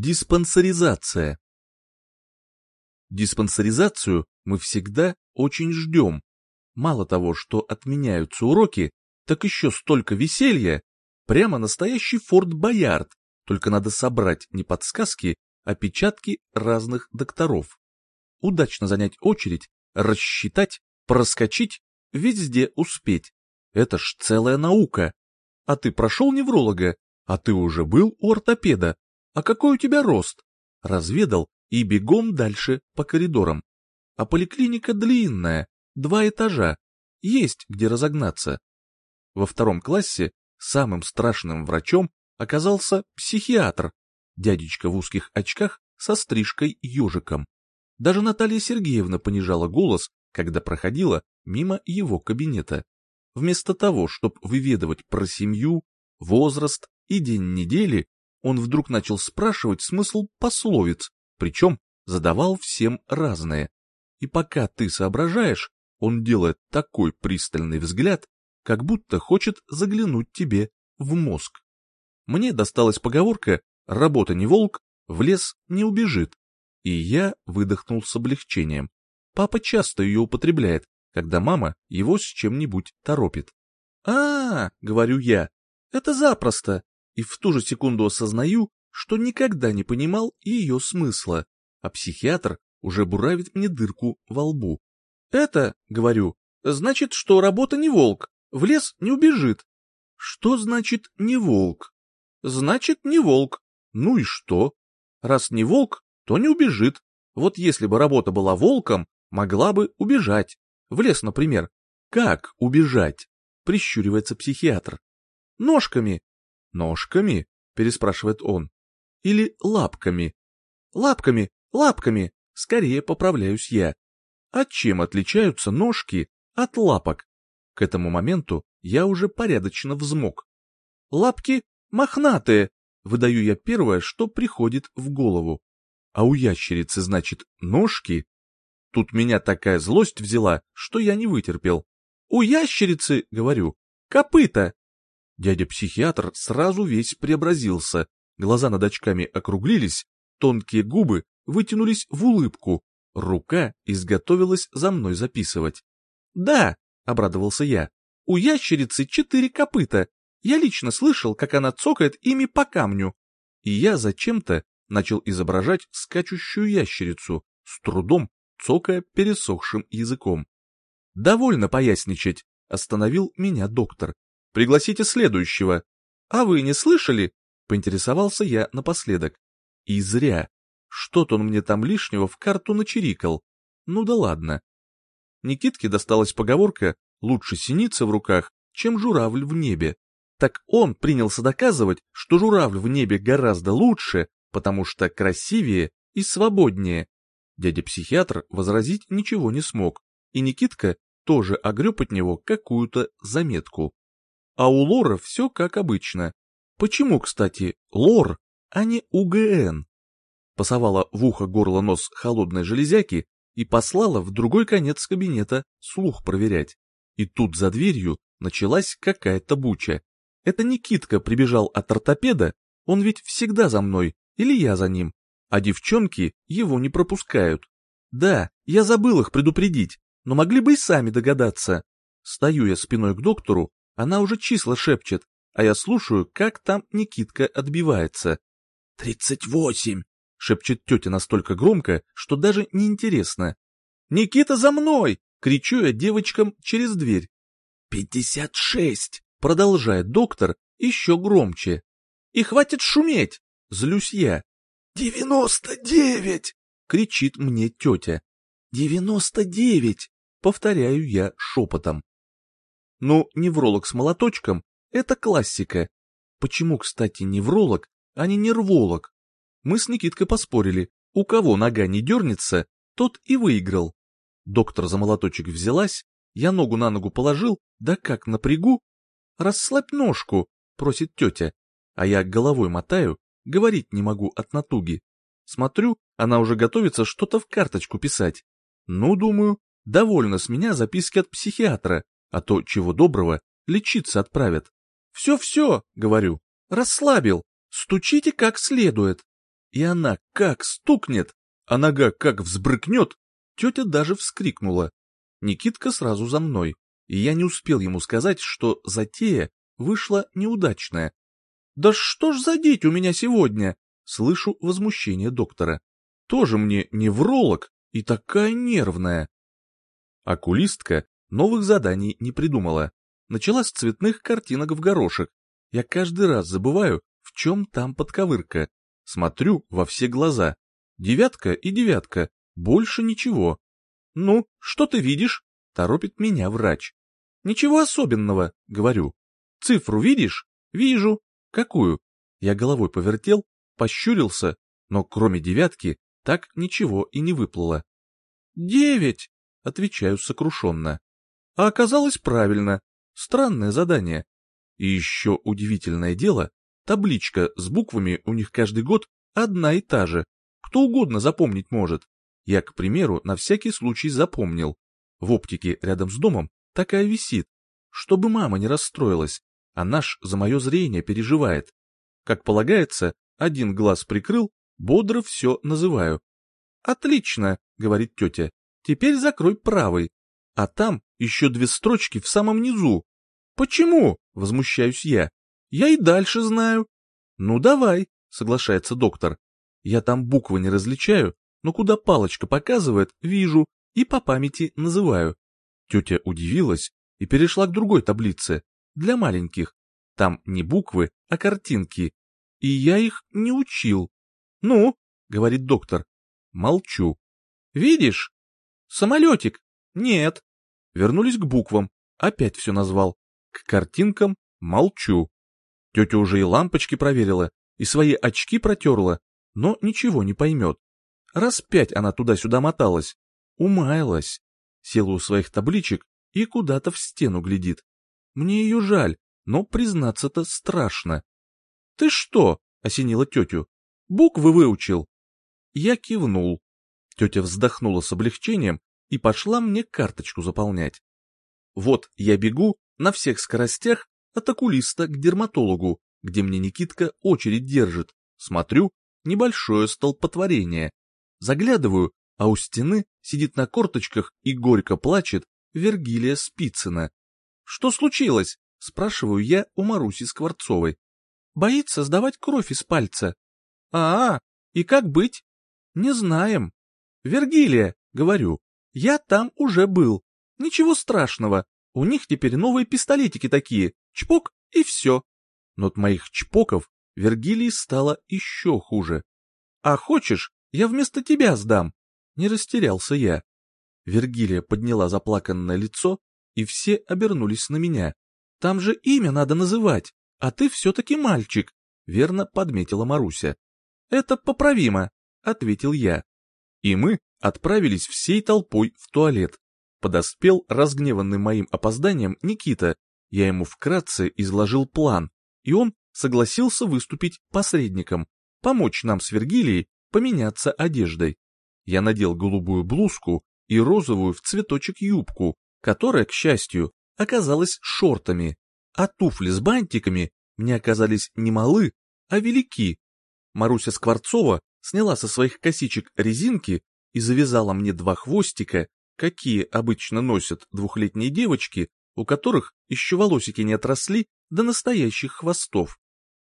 Диспансеризация. Диспансеризацию мы всегда очень ждем. Мало того, что отменяются уроки, так еще столько веселья. Прямо настоящий Форт Боярд, только надо собрать не подсказки, а печатки разных докторов. Удачно занять очередь, рассчитать, проскочить, везде успеть. Это ж целая наука. А ты прошел невролога, а ты уже был у ортопеда. А какой у тебя рост? Разведал и бегом дальше по коридорам. А поликлиника длинная, два этажа, есть где разогнаться. Во втором классе самым страшным врачом оказался психиатр, дядечка в узких очках со стрижкой ежиком. Даже Наталья Сергеевна понижала голос, когда проходила мимо его кабинета. Вместо того, чтобы выведывать про семью, возраст и день недели, он вдруг начал спрашивать смысл пословиц, причем задавал всем разные. И пока ты соображаешь, он делает такой пристальный взгляд, как будто хочет заглянуть тебе в мозг. Мне досталась поговорка «работа не волк, в лес не убежит», и я выдохнул с облегчением. Папа часто ее употребляет, когда мама его с чем-нибудь торопит. а, -а, -а говорю я, — это запросто, и в ту же секунду осознаю, что никогда не понимал ее смысла, а психиатр уже буравит мне дырку во лбу. Это, говорю, значит, что работа не волк, в лес не убежит. Что значит не волк? Значит, не волк. Ну и что? Раз не волк, то не убежит. Вот если бы работа была волком, могла бы убежать. В лес, например. Как убежать? Прищуривается психиатр. Ножками. Ножками? Переспрашивает он. Или лапками? Лапками, лапками. Скорее поправляюсь я. А чем отличаются ножки от лапок? К этому моменту я уже порядочно взмок. Лапки мохнатые, выдаю я первое, что приходит в голову. А у ящерицы, значит, ножки? Тут меня такая злость взяла, что я не вытерпел. У ящерицы, говорю, копыта. Дядя-психиатр сразу весь преобразился, глаза над очками округлились, тонкие губы вытянулись в улыбку, рука изготовилась за мной записывать. «Да», — обрадовался я, — «у ящерицы четыре копыта. Я лично слышал, как она цокает ими по камню». И я зачем-то начал изображать скачущую ящерицу, с трудом цокая пересохшим языком. «Довольно поясничать», — остановил меня доктор. «Пригласите следующего». «А вы не слышали?» — поинтересовался я напоследок. И зря. Что-то он мне там лишнего в карту начерикал. Ну да ладно. Никитке досталась поговорка «лучше синица в руках, чем журавль в небе». Так он принялся доказывать, что журавль в небе гораздо лучше, потому что красивее и свободнее. Дядя-психиатр возразить ничего не смог, и Никитка тоже огреб от него какую-то заметку. А у Лора все как обычно. Почему, кстати, Лор, а не УГН? Пасовала в ухо горло нос холодной железяки и послала в другой конец кабинета слух проверять. И тут за дверью началась какая-то буча. Это Никитка прибежал от ортопеда, он ведь всегда за мной, или я за ним, а девчонки его не пропускают. Да, я забыл их предупредить, но могли бы и сами догадаться. Стою я спиной к доктору, она уже числа шепчет, а я слушаю, как там Никитка отбивается. «Тридцать восемь!» — шепчет тетя настолько громко, что даже неинтересно. «Никита, за мной!» — кричу я девочкам через дверь. «Пятьдесят шесть!» — продолжает доктор еще громче. «И хватит шуметь!» — злюсь я. «Девяносто девять!» — кричит мне тетя. «Девяносто девять!» — повторяю я шепотом. Ну, невролог с молоточком — это классика. Почему, кстати, невролог, а не нерволог? Мы с Никиткой поспорили, у кого нога не дернется, тот и выиграл. Доктор за молоточек взялась, я ногу на ногу положил, да как напрягу. «Расслабь ножку», — просит тетя, а я головой мотаю, говорить не могу от натуги. Смотрю, она уже готовится что-то в карточку писать. Ну, думаю, довольно с меня записки от психиатра, а то, чего доброго, лечиться отправят. «Все-все», — говорю, — «расслабил, стучите как следует». и она как стукнет, а нога как взбрыкнет, тетя даже вскрикнула. Никитка сразу за мной, и я не успел ему сказать, что затея вышла неудачная. «Да что ж за деть у меня сегодня?» Слышу возмущение доктора. «Тоже мне невролог и такая нервная». Окулистка новых заданий не придумала. Начала с цветных картинок в горошек. Я каждый раз забываю, в чем там подковырка. Смотрю во все глаза. Девятка и девятка, больше ничего. «Ну, что ты видишь?» — торопит меня врач. «Ничего особенного», — говорю. «Цифру видишь?» «Вижу». «Какую?» Я головой повертел, пощурился, но кроме девятки так ничего и не выплыло. «Девять!» — отвечаю сокрушенно. А оказалось правильно. Странное задание. И еще удивительное дело, табличка с буквами у них каждый год одна и та же. Кто угодно запомнить может. Я, к примеру, на всякий случай запомнил. В оптике рядом с домом такая висит. Чтобы мама не расстроилась, а наш за мое зрение переживает. Как полагается, один глаз прикрыл, бодро все называю. «Отлично», — говорит тетя, — «теперь закрой правый». А там еще две строчки в самом низу. «Почему?» — возмущаюсь я. «Я и дальше знаю». «Ну давай», — соглашается доктор. «Я там буквы не различаю, но куда палочка показывает, вижу и по памяти называю». Тетя удивилась и перешла к другой таблице, для маленьких. Там не буквы, а картинки. И я их не учил. «Ну?» — говорит доктор. Молчу. «Видишь? Самолетик?» «Нет». Вернулись к буквам. Опять все назвал. К картинкам молчу. Тетя уже и лампочки проверила, и свои очки протерла, но ничего не поймет. Раз пять она туда-сюда моталась. Умаялась. Села у своих табличек и куда-то в стену глядит. Мне ее жаль, но признаться-то страшно. — Ты что? — осенила тетю. — Буквы выучил? Я кивнул. Тетя вздохнула с облегчением и пошла мне карточку заполнять. Вот я бегу на всех скоростях от окулиста к дерматологу, где мне Никитка очередь держит. Смотрю, небольшое столпотворение. Заглядываю, а у стены сидит на корточках и горько плачет Вергилия Спицына. «Что случилось?» — спрашиваю я у Маруси Скворцовой. «Боится сдавать кровь из пальца». «А, -а и как быть?» «Не знаем». «Вергилия», — говорю, — «я там уже был. Ничего страшного, у них теперь новые пистолетики такие, чпок и все». Но от моих чпоков Вергилии стало еще хуже. «А хочешь, я вместо тебя сдам?» Не растерялся я. Вергилия подняла заплаканное лицо, и все обернулись на меня. «Там же имя надо называть, а ты все-таки мальчик», — верно подметила Маруся. «Это поправимо», — ответил я. И мы отправились всей толпой в туалет. Подоспел разгневанный моим опозданием Никита. Я ему вкратце изложил план, и он согласился выступить посредником, помочь нам с Вергилией поменяться одеждой. Я надел голубую блузку и розовую в цветочек юбку, которая, к счастью, оказалась шортами, а туфли с бантиками мне оказались не малы, а велики. Маруся Скворцова сняла со своих косичек резинки и завязала мне два хвостика, какие обычно носят двухлетние девочки, у которых еще волосики не отросли до настоящих хвостов.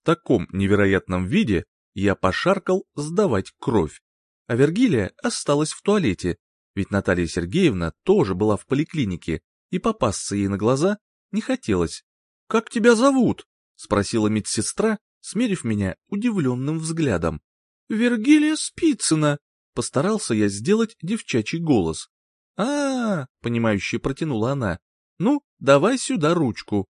В таком невероятном виде я пошаркал сдавать кровь. А Вергилия осталась в туалете, ведь Наталья Сергеевна тоже была в поликлинике, и попасться ей на глаза не хотелось. «Как тебя зовут?» — спросила медсестра, смерив меня удивленным взглядом. «Вергилия Спицына!» — постарался я сделать девчачий голос. а, -а, -а понимающе протянула она. «Ну, давай сюда ручку».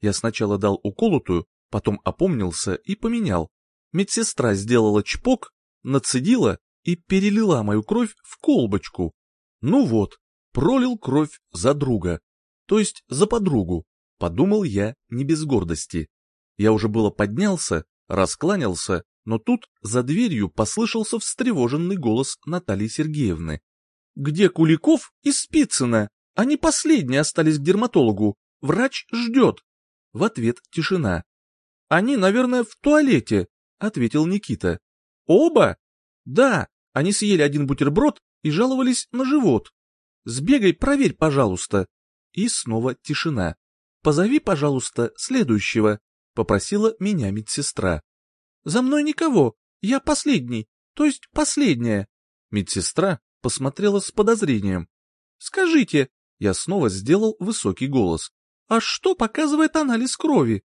Я сначала дал уколотую, потом опомнился и поменял. Медсестра сделала чпок, нацедила и перелила мою кровь в колбочку. Ну вот, пролил кровь за друга, то есть за подругу, подумал я не без гордости. Я уже было поднялся, раскланялся, но тут за дверью послышался встревоженный голос Натальи Сергеевны. «Где Куликов и Спицына? Они последние остались к дерматологу. Врач ждет». В ответ тишина. «Они, наверное, в туалете», — ответил Никита. Оба? Да, они съели один бутерброд и жаловались на живот. Сбегай, проверь, пожалуйста. И снова тишина. Позови, пожалуйста, следующего, попросила меня медсестра. За мной никого, я последний, то есть последняя. Медсестра посмотрела с подозрением. Скажите, я снова сделал высокий голос. А что показывает анализ крови?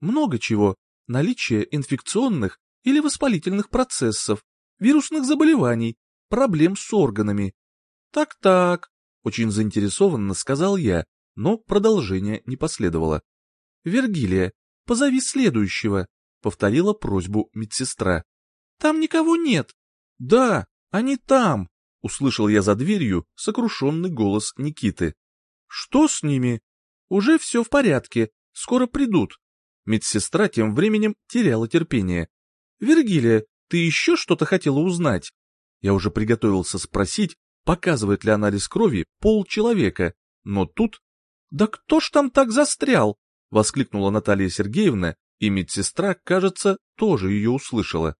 Много чего. Наличие инфекционных или воспалительных процессов, вирусных заболеваний, проблем с органами. Так-так, очень заинтересованно сказал я, но продолжения не последовало. Вергилия, позови следующего, повторила просьбу медсестра. Там никого нет. Да, они там, услышал я за дверью сокрушенный голос Никиты. Что с ними? Уже все в порядке, скоро придут. Медсестра тем временем теряла терпение. Вергилия, ты еще что-то хотела узнать? Я уже приготовился спросить, показывает ли анализ крови пол человека, но тут... «Да кто ж там так застрял?» — воскликнула Наталья Сергеевна, и медсестра, кажется, тоже ее услышала.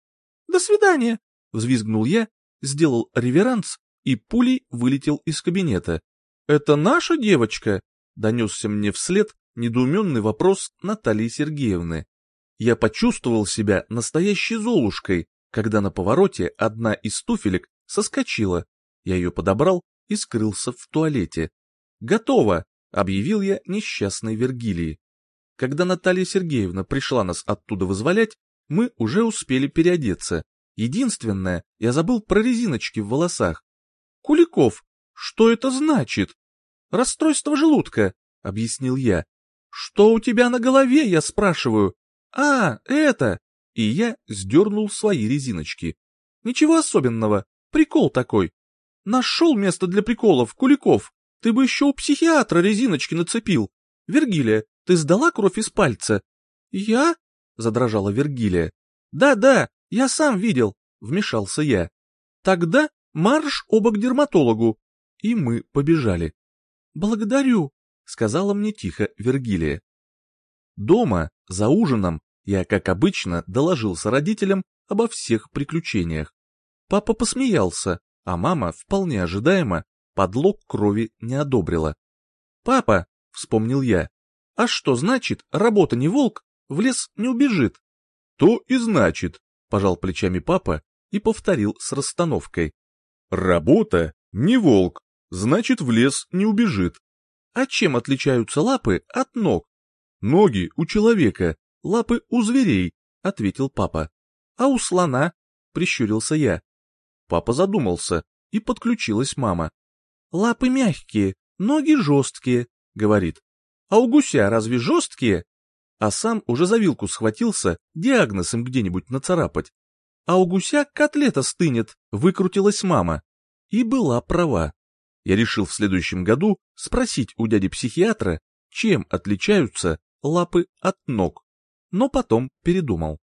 «До свидания!» — взвизгнул я, сделал реверанс и пулей вылетел из кабинета. «Это наша девочка?» — донесся мне вслед недоуменный вопрос Натальи Сергеевны. Я почувствовал себя настоящей золушкой, когда на повороте одна из туфелек соскочила. Я ее подобрал и скрылся в туалете. «Готово!» — объявил я несчастной Вергилии. Когда Наталья Сергеевна пришла нас оттуда вызволять, мы уже успели переодеться. Единственное, я забыл про резиночки в волосах. «Куликов, что это значит?» «Расстройство желудка», — объяснил я. «Что у тебя на голове, я спрашиваю?» «А, это!» И я сдернул свои резиночки. «Ничего особенного, прикол такой. Нашел место для приколов, Куликов. Ты бы еще у психиатра резиночки нацепил. Вергилия, ты сдала кровь из пальца?» «Я?» — задрожала Вергилия. «Да-да, я сам видел», — вмешался я. «Тогда марш оба к дерматологу». И мы побежали. «Благодарю», — сказала мне тихо Вергилия. Дома, за ужином, я, как обычно, доложился родителям обо всех приключениях. Папа посмеялся, а мама, вполне ожидаемо, подлог крови не одобрила. «Папа», — вспомнил я, — «а что значит, работа не волк, в лес не убежит?» «То и значит», — пожал плечами папа и повторил с расстановкой. «Работа не волк, значит, в лес не убежит». «А чем отличаются лапы от ног?» «Ноги у человека, лапы у зверей», — ответил папа. «А у слона?» — прищурился я. Папа задумался, и подключилась мама. «Лапы мягкие, ноги жесткие», — говорит. «А у гуся разве жесткие?» А сам уже за вилку схватился диагноз им где-нибудь нацарапать. «А у гуся котлета стынет», — выкрутилась мама. И была права. Я решил в следующем году спросить у дяди-психиатра, чем отличаются лапы от ног, но потом передумал.